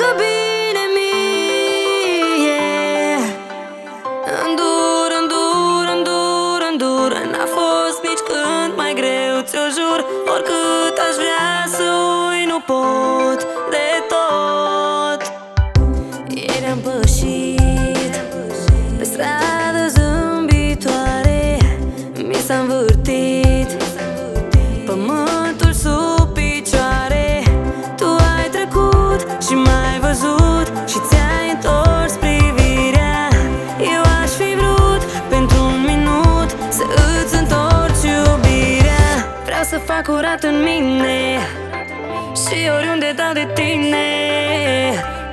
facă bine mie. Îndur, îndur, îndur, îndur N-a fost nici când mai greu, ți-o jur Oricât aș vrea să ui, nu pot. Vreau să fac curat în mine și oriunde dau de tine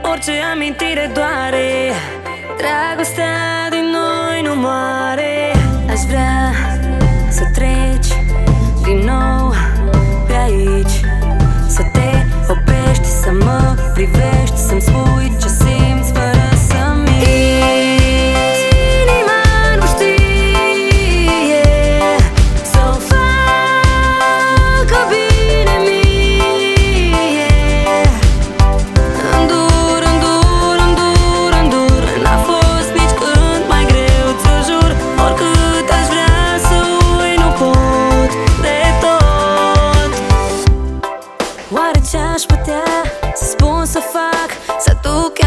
Orice amintire doare Dragostea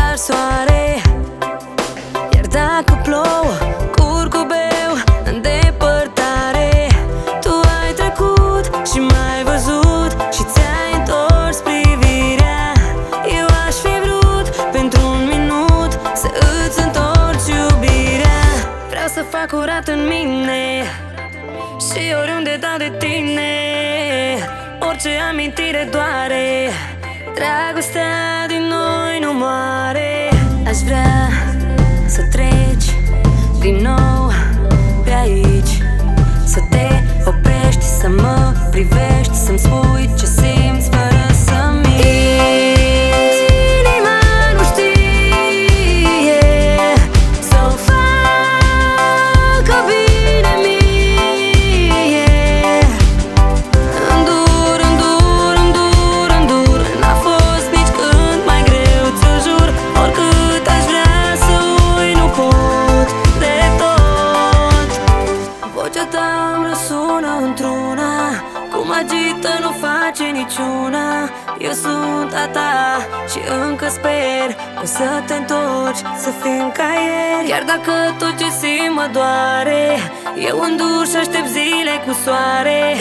duc chiar soare. Iar dacă plouă, curcubeu în depărtare. Tu ai trecut și m-ai văzut Și ți-ai întors privirea. Eu aș fi vrut pentru un minut Să îți întorci iubirea. Vreau să fac curat în mine și oriunde dau de tine. Orice amintire doare Dragostea Aș vrea să treci din nou niciuna Eu sunt a ta și încă sper Că să te întorci, să fim ca ieri. Chiar dacă tot ce simt mă doare Eu îndur și aștept zile cu soare